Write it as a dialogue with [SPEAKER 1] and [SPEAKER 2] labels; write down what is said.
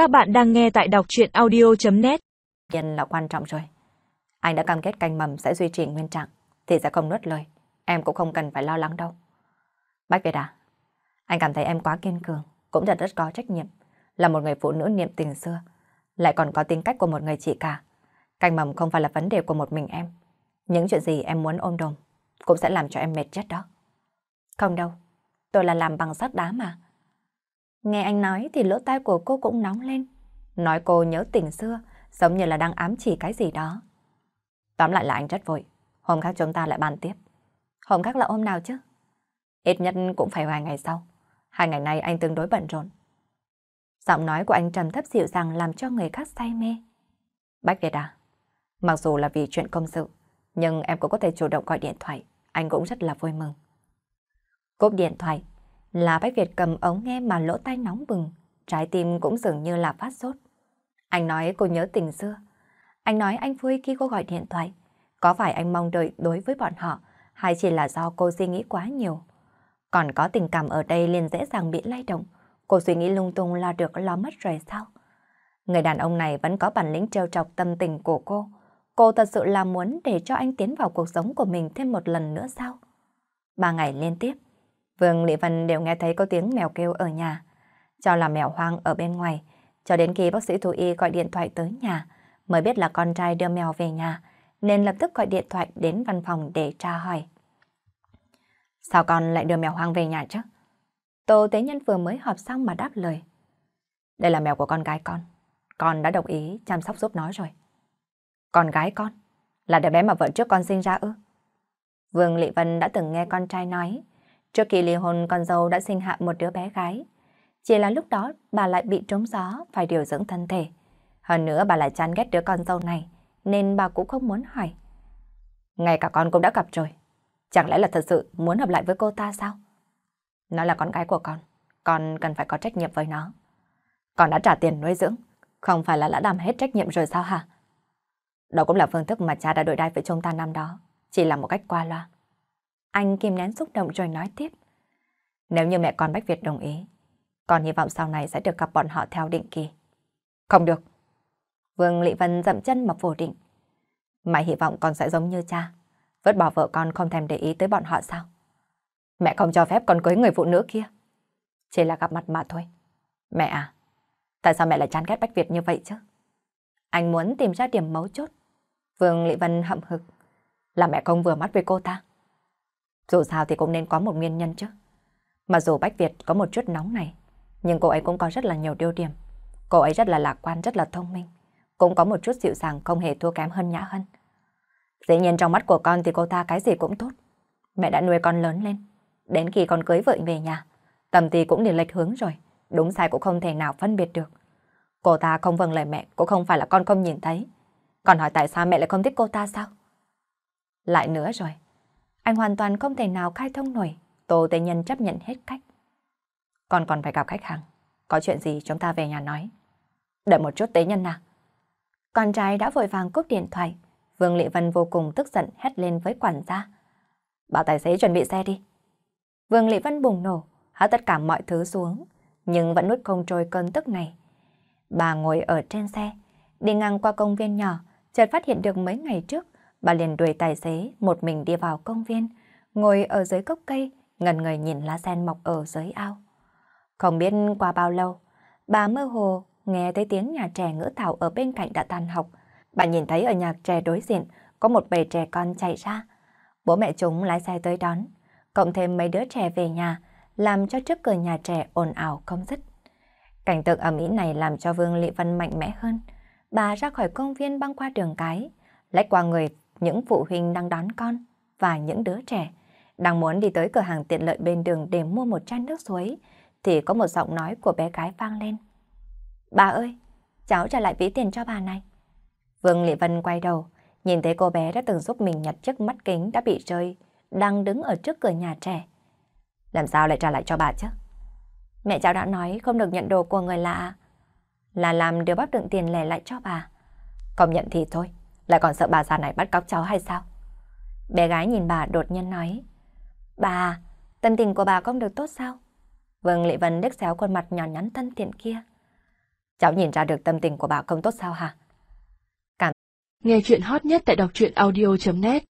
[SPEAKER 1] Các bạn đang nghe tại đọc chuyện audio.net
[SPEAKER 2] Nhân là quan trọng rồi. Anh đã cam kết canh mầm sẽ duy trì nguyên trạng, thì sẽ không nuốt lời. Em cũng không cần phải lo lắng đâu. Bách Việt à, anh cảm thấy em quá kiên cường, cũng thật rất có trách nhiệm. Là một người phụ nữ niệm tình xưa, lại còn có tính cách của một người chị cả. Canh mầm không phải là vấn đề của một mình em. Những chuyện gì em muốn ôm đồm, cũng sẽ làm cho em mệt chết đó. Không đâu, tôi là làm bằng sắt đá mà. Nghe anh nói thì lỗ tai của cô cũng nóng lên. Nói cô nhớ tình xưa, giống như là đang ám chỉ cái gì đó. Tóm lại là anh rất vội. Hôm khác chúng ta lại bàn tiếp. Hôm khác là hôm nào chứ? Ít nhất cũng phải vài ngày sau. Hai ngày nay anh tương đối bận rộn. Giọng nói của anh trầm thấp dịu dàng làm cho người khác say mê. Bách Việt à, mặc dù là vì chuyện công sự, nhưng em cũng có thể chủ động gọi điện thoại. Anh cũng rất là vui mừng. Cúp điện thoại, là Bách Việt cầm ống nghe mà lỗ tai nóng bừng, trái tim cũng dường như là phát sốt. Anh nói cô nhớ tình xưa. Anh nói anh vui khi cô gọi điện thoại. Có phải anh mong đợi đối với bọn họ hay chỉ là do cô suy nghĩ quá nhiều? Còn có tình cảm ở đây liền dễ dàng bị lay động. Cô suy nghĩ lung tung là được lo mất rồi sao? Người đàn ông này vẫn có bản lĩnh trêu trọc tâm tình của cô. Cô thật sự là muốn để cho anh tiến vào cuộc sống của mình thêm một lần nữa sao? Ba ngày liên tiếp, Vương Lị Vân đều nghe thấy có tiếng mèo kêu ở nhà. Cho là mèo hoang ở bên ngoài, cho đến khi bác sĩ thú y gọi điện thoại tới nhà, mới biết là con trai đưa mèo về nhà, nên lập tức gọi điện thoại đến văn phòng để tra hỏi. Sao con lại đưa mèo hoang về nhà chứ? Tô Tế Nhân vừa mới họp xong mà đáp lời. Đây là mèo của con gái con. Con đã đồng ý chăm sóc giúp nó rồi. Con gái con? Là đứa bé mà vợ trước con sinh ra ư? Vương Lị Vân đã từng nghe con trai nói, Trước khi ly hôn con dâu đã sinh hạ một đứa bé gái. Chỉ là lúc đó, bà lại bị trống gió, phải điều dưỡng thân thể. Hơn nữa, bà lại chán ghét đứa con dâu này, nên bà cũng không muốn hỏi. Ngay cả con cũng đã gặp rồi. Chẳng lẽ là thật sự muốn hợp lại với cô ta sao? Nó là con gái của con. Con cần phải có trách nhiệm với nó. Con đã trả tiền nuôi dưỡng. Không phải là đã làm hết trách nhiệm rồi sao hả? Đó cũng là phương thức mà cha đã đổi đai với chúng ta năm đó. Chỉ là một cách qua loa. Anh kìm nén xúc động rồi nói tiếp. Nếu như mẹ con Bách Việt đồng ý, con hy vọng sau này sẽ được gặp bọn họ theo định kỳ. Không được. Vương Lị Vân dậm chân mà phủ định. Mày hy vọng con sẽ giống như cha, vứt bỏ vợ con không thèm để ý tới bọn họ sao? Mẹ không cho phép con cưới người phụ nữ kia. Chỉ là gặp mặt mà thôi. Mẹ à, tại sao mẹ lại chán ghét Bách Việt như vậy chứ? Anh muốn tìm ra điểm mấu chốt. Vương Lị Vân hậm hực. Là mẹ không vừa mắt với cô ta. Dù sao thì cũng nên có một nguyên nhân chứ. Mà dù Bách Việt có một chút nóng này, nhưng cô ấy cũng có rất là nhiều điều điểm. Cô ấy rất là lạc quan, rất là thông minh. Cũng có một chút dịu dàng không hề thua kém hơn Nhã Hân. Dĩ nhiên trong mắt của con thì cô ta cái gì cũng tốt. Mẹ đã nuôi con lớn lên. Đến khi con cưới vợ về nhà, tầm thì cũng liền lệch hướng rồi. Đúng sai cũng không thể nào phân biệt được. Cô ta không vâng lời mẹ cũng không phải là con không nhìn thấy. Còn hỏi tại sao mẹ lại không thích cô ta sao? Lại nữa rồi. Anh hoàn toàn không thể nào khai thông nổi. Tô Tây Nhân chấp nhận hết cách. Còn còn phải gặp khách hàng. Có chuyện gì chúng ta về nhà nói. Đợi một chút Tế Nhân nào. Con trai đã vội vàng cúp điện thoại. Vương Lệ Vân vô cùng tức giận hét lên với quản gia. Bảo tài xế chuẩn bị xe đi. Vương Lệ Vân bùng nổ, hạ tất cả mọi thứ xuống, nhưng vẫn nuốt không trôi cơn tức này. Bà ngồi ở trên xe, đi ngang qua công viên nhỏ, chợt phát hiện được mấy ngày trước Bà liền đuổi tài xế một mình đi vào công viên, ngồi ở dưới gốc cây, ngần người nhìn lá sen mọc ở dưới ao. Không biết qua bao lâu, bà mơ hồ nghe thấy tiếng nhà trẻ ngữ thảo ở bên cạnh đã tan học. Bà nhìn thấy ở nhà trẻ đối diện có một bầy trẻ con chạy ra. Bố mẹ chúng lái xe tới đón, cộng thêm mấy đứa trẻ về nhà, làm cho trước cửa nhà trẻ ồn ào không dứt. Cảnh tượng ẩm ý này làm cho Vương Lị Vân mạnh mẽ hơn. Bà ra khỏi công viên băng qua đường cái, lách qua người những phụ huynh đang đón con và những đứa trẻ đang muốn đi tới cửa hàng tiện lợi bên đường để mua một chai nước suối thì có một giọng nói của bé gái vang lên. Bà ơi, cháu trả lại ví tiền cho bà này. Vương lệ Vân quay đầu, nhìn thấy cô bé đã từng giúp mình nhặt chiếc mắt kính đã bị rơi, đang đứng ở trước cửa nhà trẻ. Làm sao lại trả lại cho bà chứ? Mẹ cháu đã nói không được nhận đồ của người lạ. Là làm điều bác đựng tiền lẻ lại cho bà. Công nhận thì thôi, lại còn sợ bà già này bắt cóc cháu hay sao? Bé gái nhìn bà đột nhiên nói. Bà, tâm tình của bà không được tốt sao? Vương Lệ Vân đứt xéo khuôn mặt nhỏ nhắn thân thiện kia. Cháu nhìn ra được tâm tình của bà không tốt sao hả?
[SPEAKER 1] Nghe chuyện hot nhất tại đọc truyện audio.net